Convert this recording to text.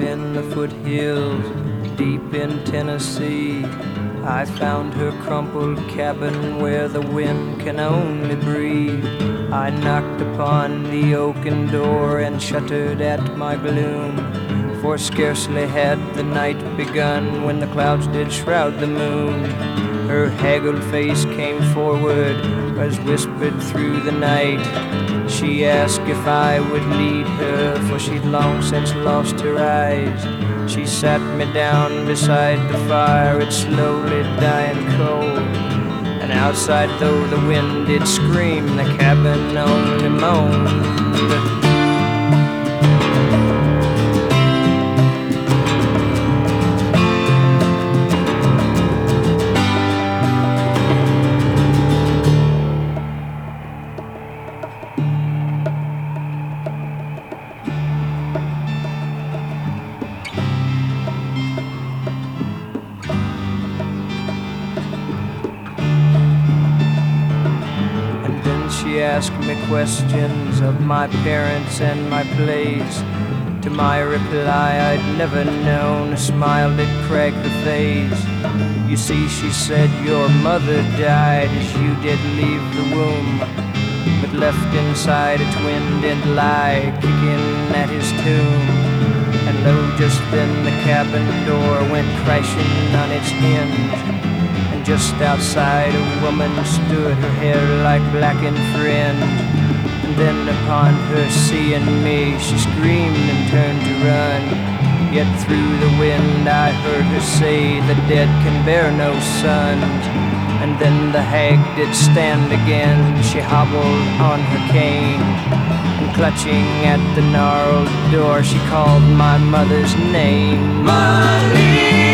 in the foothills, deep in Tennessee. I found her crumpled cabin where the wind can only breathe. I knocked upon the oaken door and shuddered at my gloom. For scarcely had the night begun when the clouds did shroud the moon. Her haggard face came forward as whispered through the night. She asked if I would lead her, for she'd long since lost her eyes. She sat me down beside the fire, it's slowly dying cold. And outside, though the wind did scream, the cabin only moaned. She asked me questions of my parents and my place. To my reply, I'd never known a smile that cracked her face. You see, she said, Your mother died as you did leave the womb. But left inside a twin did lie, kicking at his tomb. And lo, just then the cabin door went crashing on its hinge. Just outside a woman stood, her hair like blackened fringe. And then upon her seeing me, she screamed and turned to run. Yet through the wind I heard her say, the dead can bear no sons. And then the hag did stand again, she hobbled on her cane. And clutching at the gnarled door, she called my mother's name. Maria!